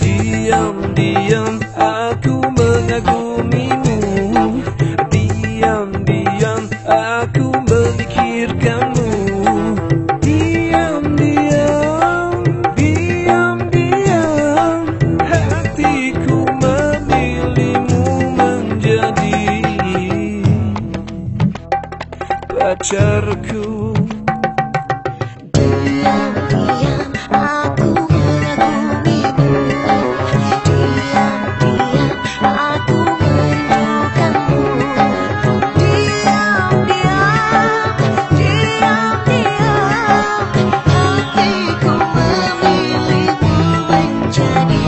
Diam-diam aku pacarku Diam-diam aku mengagumimu Diam-diam aku merindukanmu Diam-diam, diam-diam Hatiku memilihmu menjadi.